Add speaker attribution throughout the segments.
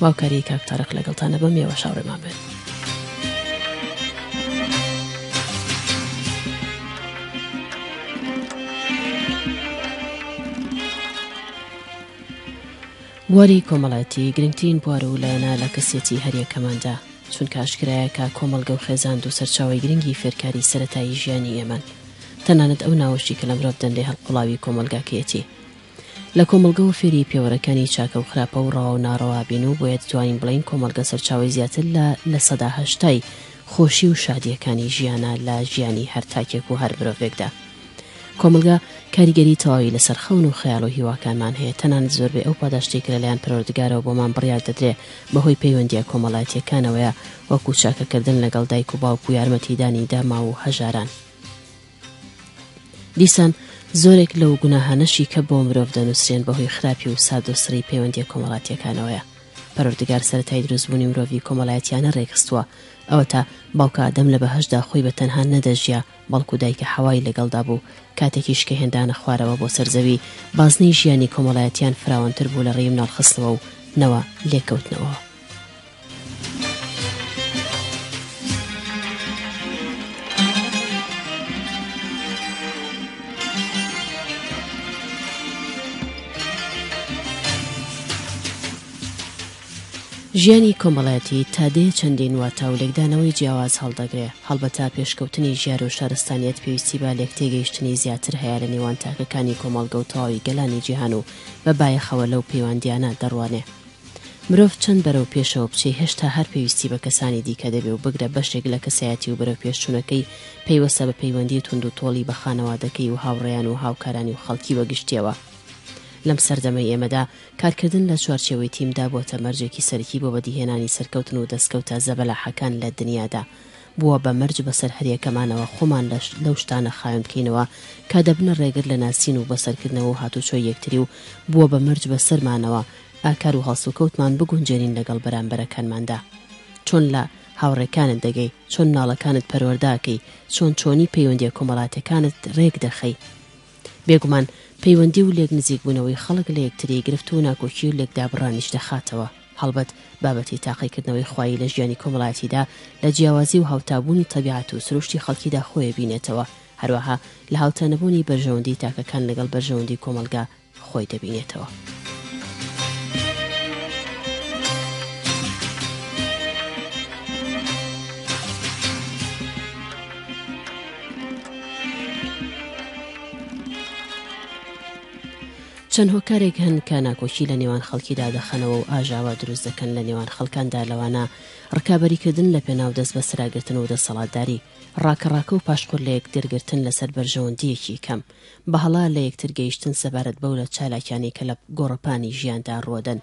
Speaker 1: باوکاری کاک تارق لەگەڵتانە بەم یەوەش هاوڕێمان بن. بواری کۆمەڵایەتی گرنگترین بوار و لایەنە لە کەسیەتی هەریەکەماندا چونکە ئاشکرایە کە کۆمەڵگە و خێزان دوو سەرچاوی گرنگی فێرکاری سەرەتایی ژیانی ئێمەن تەنانەت ئەو ناوەشی کە لە مرۆڤ دەن لێ هەڵقوڵاوی کۆمەڵگاکەیەتی لە کۆمەڵگەوە فێری پێوەرەکانی چاکە و خراپە و ڕەوا و ناڕەوا بین و بۆیە دتوانین بڵێین کۆمەڵگە سەرچاوەی زیاتر لە لە سەدا هەشتای خۆشی و شادییەکانی ژیانە لە ژیانی هەر تاکێک و هەر مرۆڤێکدا. کۆمەڵگە کاریگەری تەواوی لەسەر خەون و خەیاڵ و هیواکانمان هەیە تەنانەت زۆربەی ئەو پاداشتەی کە لەلایەن پەروەردگارەوە بۆمان بڕیار دەدرێ بەهۆی پەیوەندییە کۆمەڵایەتییەکانەوەیە وەکو چاکەکردن لەگەڵ دایک و باوک و یارمەتیدانی داماو و هەژاران. دیسان زۆرێک لەو گوناهانەشی کە بۆ مرۆڤ دەنووسرێن بەهۆی خراپی و سادۆسری پەیوەندی کۆمەڵاتیەکانەوەیە پەرۆردگار سەتای دروستبوونی مرۆڤی کۆمەلایەتیانە ڕێکخستووە ئەوە تا باوکە ئادەم لە بەهشدا خۆی بە تەنها نەدەژیا بەڵکو دایکە حەوای لەگەڵدا بوو کاتێکیش کە هێندانە خوارەوە بۆ سەرزەوی بازنەی ژیانی کۆمەڵایەتیان فراوانتر بوو لە ڕێی مناڵخستنەوە و نەوە لێکەوتنەوە ژیانی کۆمەڵایەتی تا دێ چەندین واتا و لێکدانەوەی جیاواز هەڵدەگرێ هەڵبەتا پێشکەوتنی ژیار و شارستانیت پێویستی بە لێک تێگەیشتنی زیاتر هەیە لە نێوان تاکەکانی کۆمەڵگە و تەواوی گەلانی جیهان و بە بایەخەوە لەو پەیواندیانە دەڕوانێ مرۆڤ چەند بەرەو پێشەوە بچێ هێشتا هەر پێویستی بە کەسانی دیکە دەبێ و بگرە بەشێک لە کەسایەتی و بەرەوپێشچوونەکەی پەیوەستە بە پەیوەندی توندوتۆڵی بە خانەوادەکەی و هاوڕێیان و هاوکارانی و خەڵکی بەگشتیەوە. لەم سەردەمەی ئێمەدا کارکردن لە چوارچێوەی تیمدا بۆتە مەرجێکی سەرکی بۆ بەدیهێنانی سەرکەوتن و دەستکەوتە زەبەلاحەکان لە دنیادا بووە بە مەرج بەسەر هەریەکەمانەوە خۆمان لەو شتانە خاوێن بکەینەوە کە دەبنە ڕێگر لە ناسین و بەسەرکردنەوە و هاتوچۆی یەکتری و بووە بە مەرج بەسەرمانەوە کار و هەڵسوکەوتمان بگونجێنین لەگەڵ بەرامبەرەکانماندا چۆن لە هاوڕێکانت دەگەی چۆن مناڵەکانت پەروەردەاکەی چۆن چۆنی پەیوەندیە کۆمەڵاتیەکانت رێک دەخەی بێگومان پەیوەندی و لێک نزیک بوونەوەی خەڵک لە یەکتری گرفت و ناکۆکی و لێکدابڕانیش دەخاتەوە هەڵبەت بابەتی تاقیکردنەوەی خوایی لە ژیانی کۆمەڵایەتیدا لە جیاوازی و هاوتابوونی تەبیعەت و سروشتی خەڵکیدا خۆێ بینێتەوە هەروەها لە هاوتانەبوونی بەرژەوەندی تاکەکان لەگەڵ بەرژەوەندی کۆمەڵگا خۆی دەبینێتەوە. چەند هۆکارێک هەن کە ناکۆکی لە نێوان خەڵکیدا دەخەنەوە و ئاژاوە دروست دەکەن لە نێوان خەڵکاندا لەوانە ڕکابەریکردن لە پێناو دەست بە سراگرتن و دەسەڵاتداری ڕاکەڕاکە و پاشقور لە یەکترگرتن لەسەر بەرژەوەندیەکی کەم بەهەڵە لە یەکتر گەیشتن سەبارەت بەو لە چالاکیانەی کە لە گۆڕەپانی ژیاندا ڕوەدەن،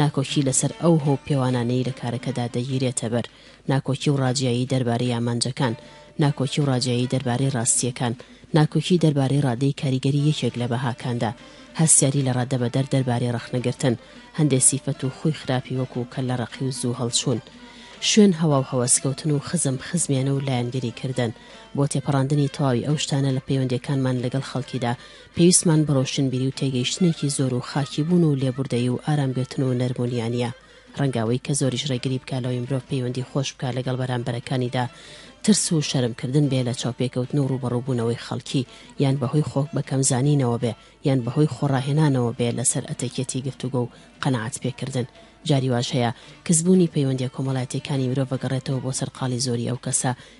Speaker 1: ناکۆکی لەسەر ئەو هۆ و پێوانانەی لە کارەکەدا دەگیرێتەبەر، ناکۆکی و ڕاجیایی دەربارەی ئامانجەکان، ناکۆکی و ڕاجیایی دەربارەی ڕاستییەکان، ناکۆکی دەربارەی ڕادەی کاریگەری یەکێک لە بەهاکاندا، هەستیاری لە ڕادەبەدەر دەربارەی ڕەخنەگرتن، هەندێ سیفەت و خووی خراپی وەکوو کەللەڕەقی و زوو هەڵچوون، شوێن هەوا و هەوەسکەوتن و خزم خزمێنە و لایەنگری کردن، بۆ تێپەڕاندنی تەواوی ئەو شتانە لە پەیوەندییەکانمان لەگەڵ خەڵکیدا، پێویستمان بە ڕۆشنبیری و تێگەیشتنێکی زۆر و خاکیبوون و لێبوردەیی و ئارامگرتن و نەرمونیانە، ڕەنگە ئەوەی کە زۆریش ڕێگری بکا لەوەی مرۆڤ پەیوەندی خۆش بکا لەگەڵ بەرامبەرەکانیدا ترس و شەرمکردن بێ لە چاوپێکەوتن و ڕووبەڕووبوونەوەی خەڵکی، یان بەهۆی خۆ بەکەم زانینەوە بێ، یان بەهۆی خۆ ڕاهێنانەوە بێ لەسەر ئەتەکیەتی گفتوگۆ و قەناعەت پێکردن. جاری واش هەیە کزبوونی پەیوەندیە کۆمەڵایەتیەکانی مرۆڤ بگەڕێتەوە بۆ سەرقاڵی زۆری ئەو کەسە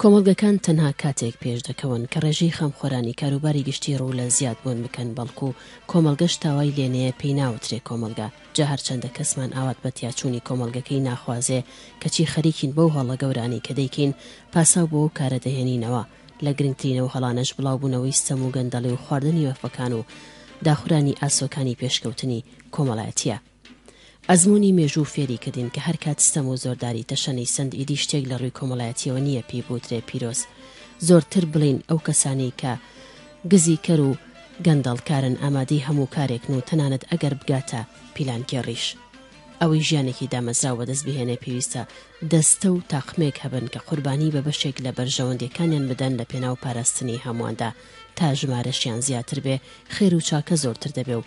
Speaker 2: کۆمەڵگەکان تەنها کاتێک پێشدەکەون کە ڕێژەی خەمخۆرانی کاروباری گشتی ڕوو لە زیاد بوون بکەن بەڵکو کۆمەڵگەش تاوای لێنەیە پێی ناوترێ کۆمەڵگە جا هەرچەندە کەسمان ئاوات بە تیاچوونی کۆمەڵگەکەی ناخوازێ کەچی خەریکین بەو هەڵە گەورانەی کە دەیکەین پاساو بۆ ئەو کارە دەهێنینەوە لە گرنگترین ئەو هەڵانەش بڵاوبوونەوەی ستەم و گەندەڵی و خواردنی مەفەکان و داخورانی ئاسۆکانی پێشکەوتنی کۆمەڵایەتیە. ئەزموونی مێژوو فێری کردین کە هەر کات ستەم و زۆرداری تەشەنەی سەند ئیدی شتێک لە ڕووی کۆمەڵایەتییەوە نییە پێی بوترێ پیرۆز زۆرتر بڵێین ئەو کەسانەی کە گزی کەر و گەندەڵکارن ئامادەی هەموو کارێکن و تەنانەت ئەگەر بگاتە پیلانگێڕیش ئەوەی ژیانێکی دامەزراو بەدەست بهێنێ پێویستە دەستە و تاقمێک هەبن کە قوربانی بە بەشێک لە بەرژەوەندیەکانیان بدەن لە پێناو پاراستنی هەموواندا تا ژمارەشیان زیاتر بێ خێر و چاکە زۆرتر دەبێ و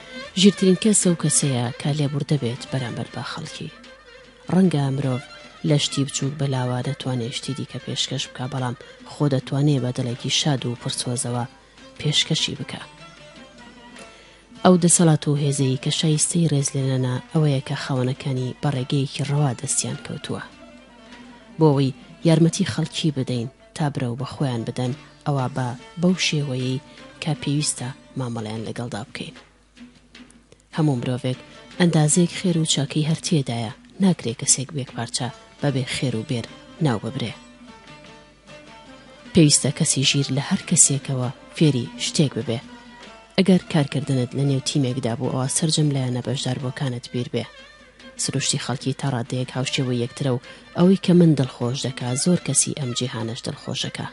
Speaker 1: ژیرترین کەس ئەو کەسەیە کە لێبوردە بێت بەرامبەر بە خەڵکی ڕەنگە مرۆڤ لە شتی بچووک بە لاوە دەتوانێت شتی دیکە پێشکەش بکە بەڵام خۆ دەتوانێت بە دڵێکی شاد و پڕسۆزەوە پێشکەشی بکە ئەو دەسەڵات و هێزەیی کە شایستەی ڕێزلێنانە ئەوەیە کە خاوەنەکانی بە ڕێگەیەکی ڕەوا دەستیان کەوتووە بۆەوەی یارمەتی خەڵکی بدەین تا برەو بە خۆیان بدەن ئەوا با بەو شێوەیەی کە پێویستە مامەڵەیان لەگەڵدا بکەین هەموو مرۆڤێک ئەندازەیەک خێر و چاکەی هەر تێدایە ناکرێ کەسێک بێک پارچە بەبێ خێر و بێر ناو ببرێ پێویستە کەسی ژیر لە هەر کەسێکەوە فێری شتێک ببێ ئەگەر کارکردنت لە نێو تیمێکدا بوو ئەوە سرجەم لایەنە بەشداربووەکانت بیر بێ سروشتی خەڵکی تا ڕادەیەک هاوشێوەی یەکترە و ئەوەی کە من دڵخۆش دەکا زۆر کەسی ئەم جیهانەش دڵخۆش دەکا.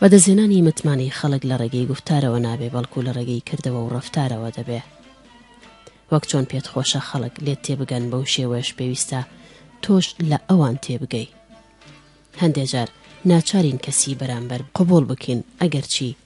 Speaker 1: بەدەستهێنانی متمانەی خەڵک لە ڕێگەی گفتارەوە نابێ بەڵکو لە ڕێگەی کردەوە و ڕەفتارەوە دەبێ. وەک چۆن پێت خۆشە خەڵک لێت تێبگەن بەو شێوەش پێویستە تۆش لە ئەوان تێبگەی. هەندێجار ناچارین کەسی بەرامبەر قبوڵ بکەین ئەگەرچی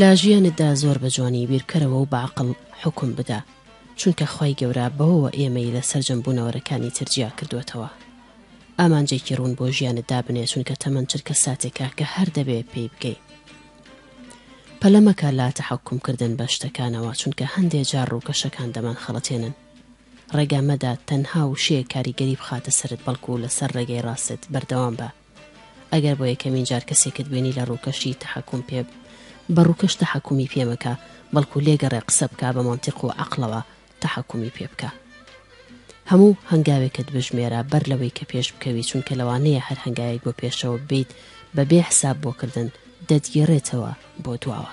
Speaker 1: لە ژیانتدا زۆر بە جوانی بیرکەرەوە و بە عەقڵ حوکم بدە چونکە خوای گەورە بەوەوە ئێمەی لە سەرجەم بوونەوەرەکانی تر جیا کردووەتەوە ئامانجێکی ڕوون بۆ ژیانت دابنێ چونکە تەمەن چرکە ساتێکە کە هەر دەبێ پێی بگەی پەلە مەکە لە تەحەکوم کردن بە شتەکانەوە چونکە هەندێ جار ڕووکەشەکان دەمان خەڵەتێنن ڕێگا مەدە تەنها وشەیە کاریگەری بخاتە سەرت بەڵکو لەسەر ڕێگەی ڕاستت بەردەوام بە ئەگەر بۆ یەکەمین جار کەسێکت بینی لە ڕووکەشی تەحەکوم پێ بە ڕووکەش تەحەکومی پێ مەکە بەڵکو لێگەڕێ قسە بکە بە مەنتیق و عەقڵەوە تەحەکومی پێ بکە هەموو هەنگاوێکت بژمێرە بەر لەوەی کە پێش بکەوی چونکە لەوانەیە هەر هەنگاوێک بۆ پێشەوە ببیت بە بێ حساب بۆکردن دەتگێڕێتەوە بۆ دواوە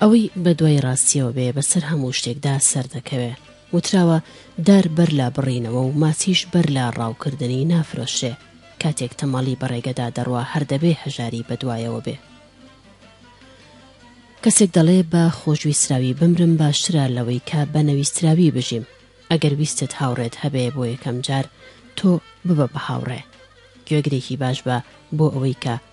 Speaker 1: ئەوەی بە دوای ڕاستیەوە بێ بەسەر هەموو شتێکدا سەردەکەوێ وتراوە دار بەر لا بڕینەوە و ماسیش بەر لا ڕاوکردنی نافرۆشرێ کاتێک تەماڵی بەڕێگەدا دەڕوا هەردەبێ هەژاری بەدوایەوە بێ کەسێک دەڵێ بە خۆشویستراوی بمرم باشترە لەوەی کە بە نەویستراوی بژیم ئەگەر ویستت هاوڕێت هەبێ بۆ یەکەم جار تۆ ببە بە هاوڕێ گوێگرێکی باش بە بۆ ئەوەی کە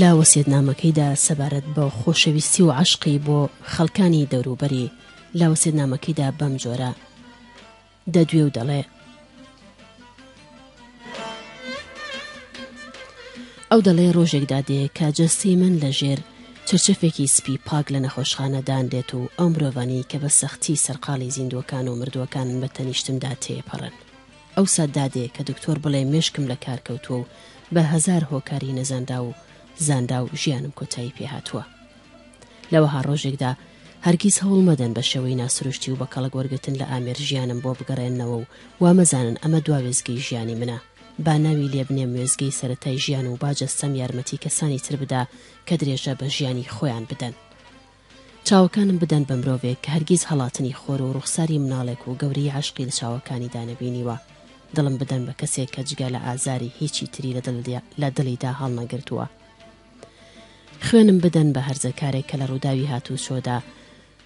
Speaker 1: لە وەسیەتنامەکەیدا سەبارەت بە خۆشەویستی و عشقی بۆ خەڵکانی دەوروبەری لە وەسیەتنامەکەیدا بەم جۆرە دەدوێ و دەڵێ ئەو دەڵێ ڕۆژێکدا دێ کە جەستی من لە ژێر چرچەفێکی سپی پاک لە نەخۆشخانە دانرێت و ئەو مرۆڤانی کە بە سەختی سەرقاڵی زیندووەکان و مردووەکانن بە تەنیشتمدا تێپەڕن ئەوسا دادێ کە دکتۆر بڵێ مێشکم لە کار کەوتووە و بە هەزار هۆکاری نەزانراو و زانراو ژیانم کۆتایی پێ هاتووە. لە وەها ڕۆژێکدا هەرگیز هەوڵ مەدەن بە شێوەی ناسروشتی و بە کەڵک وەرگرتن لە ئامێر ژیانم بۆ بگەڕێننەوە و وا مەزانن ئەمە دوا وێستگەی ژیانی منە. با ناوی لێ بنێم وێستگەی سەرەتای ژیان و با جەستەم یارمەتی کەسانی تر بدا کە درێژە بە ژیانی خۆیان بدەن. چاوەکانم بدەن بە مرۆڤێک کە هەرگیز هەڵاتنی خۆر و ڕوخساری مناڵێک و گەورەی عەشقی لە چاوەکانیدا نەبینیوە، دڵم بدەن بە کەسێک کە جگە لە ئازاری هیچی تری لە دڵیدا هەڵنەگرتووە. خوێنم بدەن بە هەرزەکارێک کە لە ڕووداوی هاتووچۆدا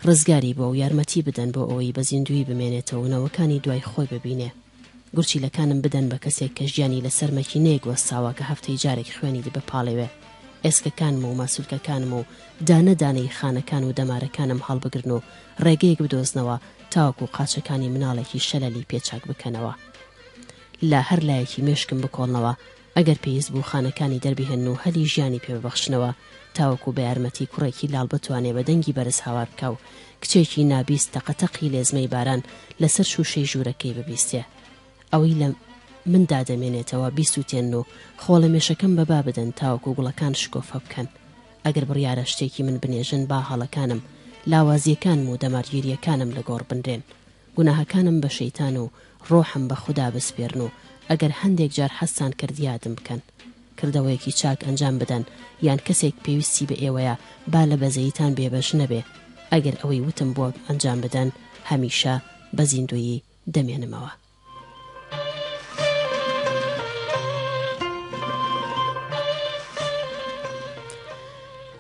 Speaker 1: ڕزگاری بووە و یارمەتی بدەن بۆ ئەوەی بە زیندوویی بمێنێتەوە و نەوەکانی دوای خۆی ببینێ. گورچیلەکانم بدەن بە کەسێک کە ژیانی لەسەر مەکینەیەک وەستاوە کە هەفتەی جارێک خوێنی دی بپاڵێوێ ئێسکەکانم و ماسولکەکانم و دانە دانەی خانەکان و دەمارەکانم هەڵبگرن و ڕێگەیەک بدۆزنەوە تاوەکو قاچەکانی مناڵێکی شەلەلی پێ چاک بکەنەوە لە هەر لایەکی مێشکم بکۆڵنەوە ئەگەر پێویست بوو خانەکانی دەربهێنن و هەلی ژیانی پێ ببەخشنەوە تاوەکو بە یارمەتی کوڕێکی لاڵ بتوانێ بە دەنگی بەرز هاوار بکا و کچێکی نابیست تەقە تەقی لێزمەی باران لە سەر شووشەی ژوورەکەی ببیستێ ئەوەی لە من دادەمێنێتەوە بیسووتێنن و خۆڵەمێشەکەم بە با بدەن تاوەکو گوڵەکان شکۆفە بکەن ئەگەر بڕیارە شتێکی من بنێژن با هەڵەکانم لاوازییەکانم و دەمارگیرییەکانم لە گۆڕ بنرێن گوناهەکانم بە شەیتان و ڕۆحم بە خودا بسپێرن و ئەگەر هەندێک جار حەزتان کرد یادم بکەن کردەوەیەکی چاک ئەنجام بدەن یان کەسێک پێویستی بە ئێوەیە با لە بەزەییتان بێبەش نەبێ ئەگەر ئەوەی وتم بۆ ئەنجام بدەن هەمیشە بە زیندوویی دەمێنمەوە.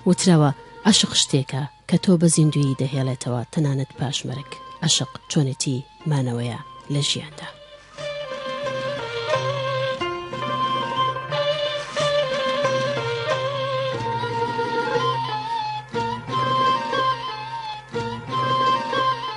Speaker 1: وتراوە عەشق شتێکە. کە تۆ بە زیندویی دەهێڵێتەوە تەنانەت پاش مەرگ. عەشق چۆنێتی مانەوەیە لە ژیاندا.